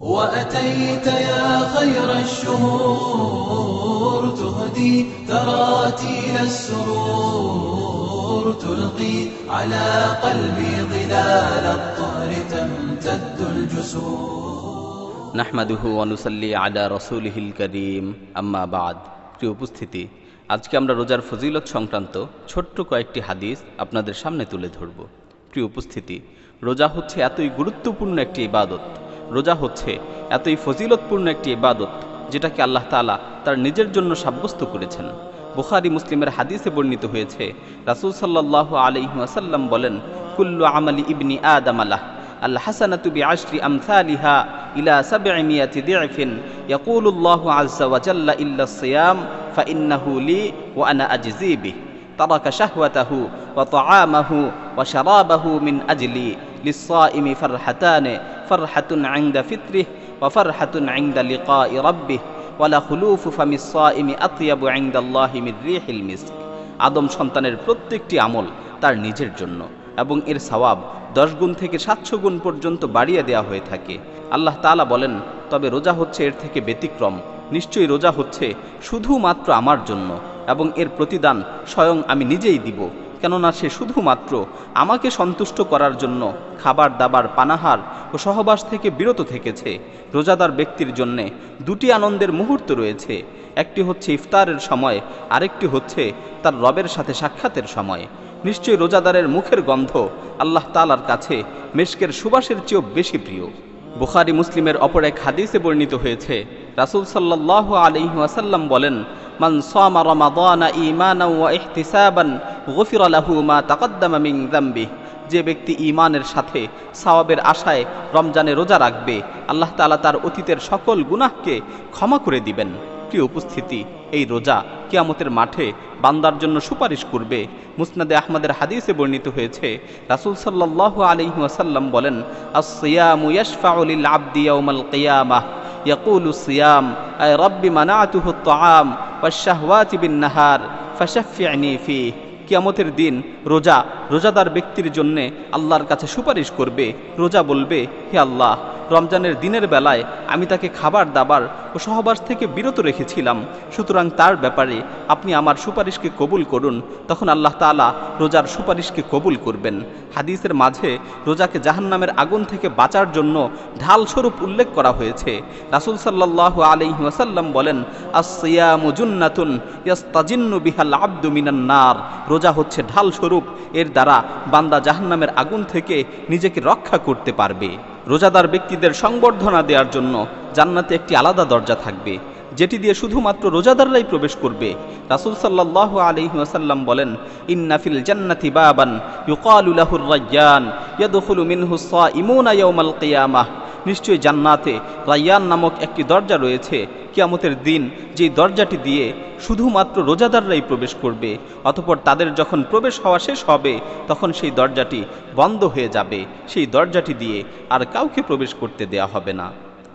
وأتيت يا خير الشهور تهدي تراتيل السرور تلقي على قلبي ظلال الطهر تمتد الجسور নাহমাদুহু অনুসাল্লি আলা রসুলহিল করিম আম্মা বাদ প্রিয় উপস্থিতি আজকে আমরা রোজার ফজিলত সংক্রান্ত ছোট্ট কয়েকটি হাদিস আপনাদের সামনে তুলে ধরব প্রিয় উপস্থিতি রোজা হচ্ছে এতই গুরুত্বপূর্ণ একটি ইবাদত রোজা হচ্ছে এতই ফজিলতপূর্ণ একটি ইবাদত যেটাকে আল্লাহ তালা তার নিজের জন্য সাব্যস্ত করেছেন। বুখারি মুসলিমের হাদিসে বর্ণিত হয়েছে, রাসুল সাল্লাহ আলহিহাসাল্লাম বলেন, কুল্লু আমলি ইবনি আদম আলাহ আল্লাহ হাসানাতু বি আশরি আমসালিহা ইলা সাবঈমিয়াতি দিআফিন ইয়াকুলুল্লাহু আযজা ওয়া ওয়াজাল্লা ইল্লা সিয়াম ফাইন্নাহু লি ওয়া আনা আজজি বিহি। তারাকা শাহওয়াতাহু ওয়া তাআমাহু ওয়া শারাবাহু মিন আজলি। للصائم فرحتان فرحة عند فطره وفرحة عند لقاء ربه ولا خلوف فم الصائم أطيب عند الله من ريح المسك আদম সন্তানের প্রত্যেকটি আমল তার নিজের জন্য এবং এর সওয়াব দশ গুণ থেকে সাতশো গুণ পর্যন্ত বাড়িয়ে দেওয়া হয়ে থাকে আল্লাহ তাআলা বলেন তবে রোজা হচ্ছে এর থেকে ব্যতিক্রম নিশ্চয়ই রোজা হচ্ছে শুধুমাত্র আমার জন্য এবং এর প্রতিদান স্বয়ং আমি নিজেই দিব কেননা সে শুধুমাত্র আমাকে সন্তুষ্ট করার জন্য খাবার, দাবার, পানাহার ও সহবাস থেকে বিরত থেকেছে। রোজাদার ব্যক্তির জন্যে দুটি আনন্দের মুহূর্ত রয়েছে। একটি হচ্ছে ইফতারের সময়, আরেকটি হচ্ছে তার রবের সাথে সাক্ষাতের সময়। নিশ্চয়ই রোজাদারের মুখের গন্ধ আল্লাহ তালার কাছে মেশকের সুবাসের চেয়েও বেশি প্রিয়। বুখারি, মুসলিমের অপর এক হাদিসে বর্ণিত হয়েছে, রাসূল সাল্লাল্লাহু আলাইহি ওয়াসাল্লাম বলেন, মান সামা রমাদানা ঈমানান ওয়া ইহতিসাবান গুফিরা লাহু মা তাকদ্দামা মিন যামবিহি যে ব্যক্তি ইমানের সাথে সওয়াবের আশায় রমজানে রোজা রাখবে, আল্লাহ তাআলা তার অতীতের সকল গুনাহকে ক্ষমা করে দিবেন। প্রিয় উপস্থিতি, এই রোজা কিয়ামতের মাঠে বান্দার জন্য সুপারিশ করবে। মুসনাদে আহমদের হাদিসে বর্ণিত হয়েছে, রাসূল সাল্লাল্লাহু আলাইহি ওয়াসাল্লাম বলেন, আস-সিয়ামু ইয়াশফাউ লিল আবদি ইয়াউমাল কিয়ামাহ ইয়াকুলু সিয়াম, আয় রাব্বি মানাতুহু আত-তাআম ওয়াশ-শাহওয়াতি বিন-নাহার ফাশাফি'নি ফিহি। কিয়ামতের দিন রোজা রোজাদার ব্যক্তির জন্যে আল্লাহর কাছে সুপারিশ করবে রোজা বলবে হে আল্লাহ রমজানের দিনের বেলায় আমি তাকে খাবার, দাবার ও সহবাস থেকে বিরত রেখেছিলাম। সুতরাং তার ব্যাপারে আপনি আমার সুপারিশকে কবুল করুন, তখন আল্লাহ তাআলা রোজার সুপারিশকে কবুল করবেন। হাদিসের মাঝে রোজাকে জাহান্নামের আগুন থেকে বাঁচার জন্য ঢাল স্বরূপ উল্লেখ করা হয়েছে। রাসূল সাল্লাল্লাহু আলাইহি ওয়াসাল্লাম বলেন জুন্নাতুন ইয়াস্তাজিন্নু বিহাল আবদু মিনান নার। রোজা হচ্ছে ঢাল স্বরূপ এর দ্বারা বান্দা জাহান্নামের আগুন থেকে নিজেকে রক্ষা করতে পারবে। রোজাদার ব্যক্তিদের সংবর্ধনা দেওয়ার জন্য জান্নাতে একটি আলাদা দরজা থাকবে, যেটি দিয়ে শুধুমাত্র রোজাদাররাই প্রবেশ করবে। রাসুল সাল্লাহ আলাইহি ওয়াসাল্লাম বলেন ইন্নাফিল জান্নাতি বাবান ইউকালু রাজ্ঞান রায়্যান মিনহুসা মিনহু সাইমুনা ইয়াওমাল কিয়ামাহ। নিশ্চয়ই জান্নাতে রায়্যান নামক একটি দরজা রয়েছে। কিয়ামতের দিন যেই দরজাটি দিয়ে শুধুমাত্র রোজাদাররাই প্রবেশ করবে, অতপর তাদের যখন প্রবেশ হওয়া শেষ হবে, তখন সেই দরজাটি বন্ধ হয়ে যাবে। সেই দরজাটি দিয়ে আর কাউকে প্রবেশ করতে দেয়া হবে না।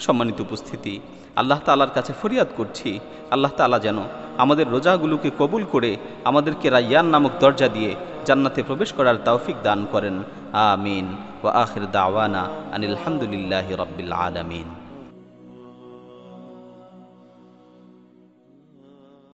সম্মানিত উপস্থিতি, আল্লাহ তালার কাছে ফরিয়াদ করছি। আল্লাহ তালা যেন আমাদের রোজাগুলোকে কবুল করে আমাদেরকে রাইয়ান নামক দরজা দিয়ে জান্নাতে প্রবেশ করার তৌফিক দান করেন। আমিন। ও আখির দাওয়ানা আনিল হামদুলিল্লাহ আলামিন।